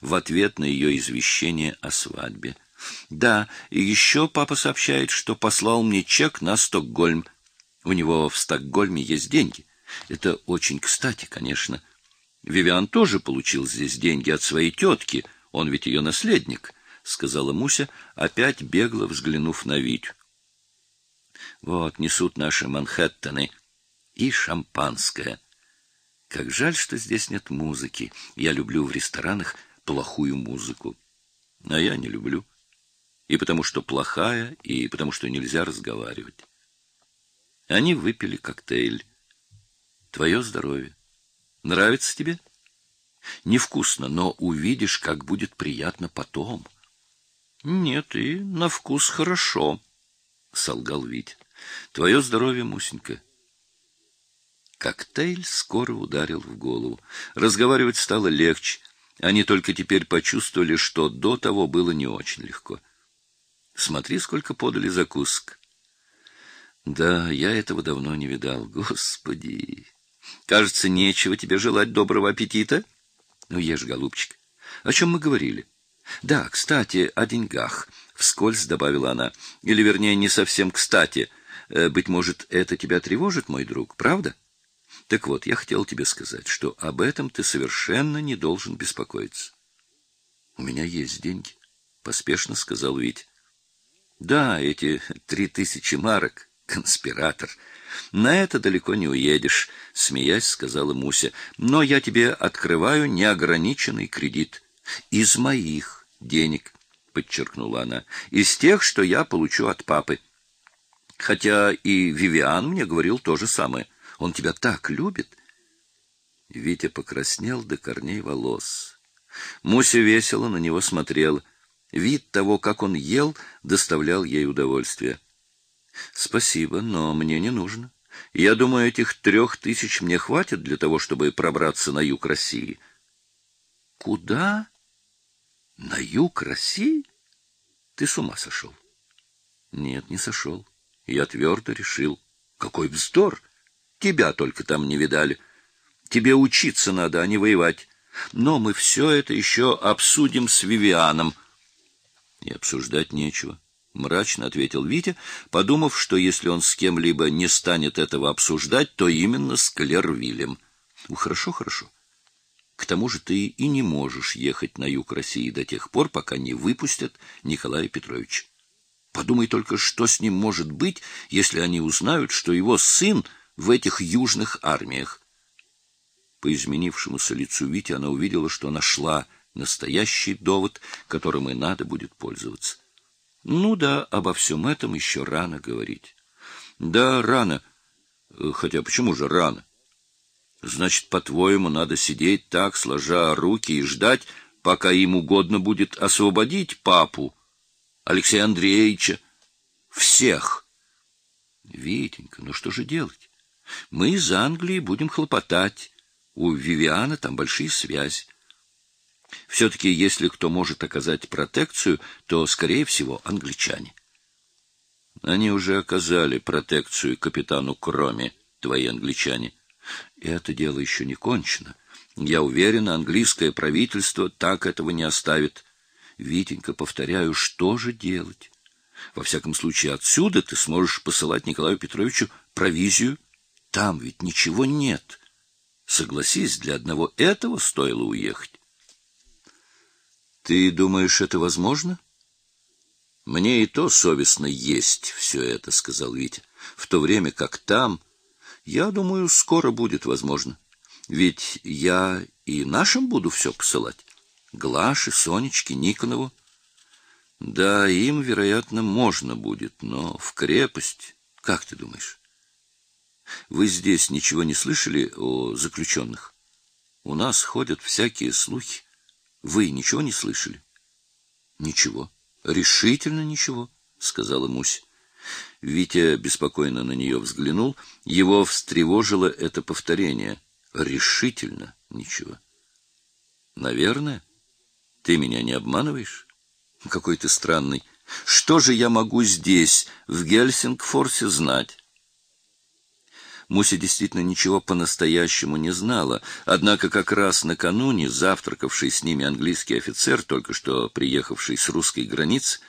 в ответ на ее извещение о свадьбе. Да, и еще папа сообщает, что послал мне чек на Стокгольм. У него в Стокгольме есть деньги. Это очень кстати, конечно. Вивиан тоже получил здесь деньги от своей тетки, он ведь ее наследник, — сказала Муся, опять бегло взглянув на Витю. Вот, несут наши Манхэттены и шампанское. Как жаль, что здесь нет музыки. Я люблю в ресторанах плохую музыку. А я не люблю. И потому что плохая, и потому что нельзя разговаривать. Они выпили коктейль. Твое здоровье. Нравится тебе? Невкусно, но увидишь, как будет приятно потом. Нет, и на вкус хорошо, солгал Вить. Твое здоровье, Мусенька. Коктейль скоро ударил в голову. Разговаривать стало легче. Они только теперь почувствовали, что до того было не очень легко. Смотри, сколько подали закусок. Да, я этого давно не видал. Господи! Кажется, нечего тебе желать доброго аппетита. Ну, ешь, голубчик. О чем мы говорили? Да, кстати, о деньгах. Вскользь добавила она. Или, вернее, не совсем кстати. Э, быть может, это тебя тревожит, мой друг, правда? Так вот, я хотел тебе сказать, что об этом ты совершенно не должен беспокоиться. У меня есть деньги, поспешно сказал Вить. Да, эти три тысячи марок, конспиратор. На это далеко не уедешь, смеясь, сказала Муся. Но я тебе открываю неограниченный кредит из моих денег, подчеркнула она, из тех, что я получу от папы. Хотя и Вивиан мне говорил то же самое. Он тебя так любит. Витя покраснел до корней волос. Муся весело на него смотрела. Вид того, как он ел, доставлял ей удовольствие. Спасибо, но мне не нужно. Я думаю, этих трех тысяч мне хватит для того, чтобы пробраться на юг России. Куда? На юг России? Ты с ума сошел? Нет, не сошел. Я твердо решил. Какой вздор! Тебя только там не видали. Тебе учиться надо, а не воевать. Но мы все это еще обсудим с Вивианом. И обсуждать нечего, — мрачно ответил Витя, подумав, что если он с кем-либо не станет этого обсуждать, то именно с Клервилем. Ну, хорошо, хорошо. К тому же ты и не можешь ехать на юг России до тех пор, пока не выпустят Николая Петровича. Подумай только, что с ним может быть, если они узнают, что его сын в этих южных армиях. По изменившемуся лицу Вити она увидела, что нашла настоящий довод, которым и надо будет пользоваться. Ну да, обо всем этом еще рано говорить. Да, рано. Хотя почему же рано? Значит, по-твоему, надо сидеть так, сложа руки и ждать, пока им угодно будет освободить папу, Алексея Андреевича, всех. Витенька, ну что же делать? Мы из Англии будем хлопотать. У Вивиана там большие связи. Все-таки, если кто может оказать протекцию, то, скорее всего, англичане. Они уже оказали протекцию капитану Кроме, твои англичане. И это дело еще не кончено. Я уверен, английское правительство так этого не оставит. Витенька, повторяю, что же делать? Во всяком случае, отсюда ты сможешь посылать Николаю Петровичу провизию. Там ведь ничего нет. Согласись, для одного этого стоило уехать. Ты думаешь, это возможно? Мне и то совестно есть все это, сказал Витя. В то время как там, я думаю, скоро будет возможно. Ведь я и нашим буду все посылать. Глаше, Сонечке, Никонову. Да, им, вероятно, можно будет, но в крепость, как ты думаешь? Вы здесь ничего не слышали о заключенных? У нас ходят всякие слухи. Вы ничего не слышали? Ничего. Решительно ничего, сказала Муся. Витя беспокойно на нее взглянул. Его встревожило это повторение. Решительно ничего. Наверное. Ты меня не обманываешь? Какой ты странный. Что же я могу здесь, в Гельсингфорсе, знать? Муся действительно ничего по-настоящему не знала, однако как раз накануне завтракавший с ними английский офицер, только что приехавший с русской границы,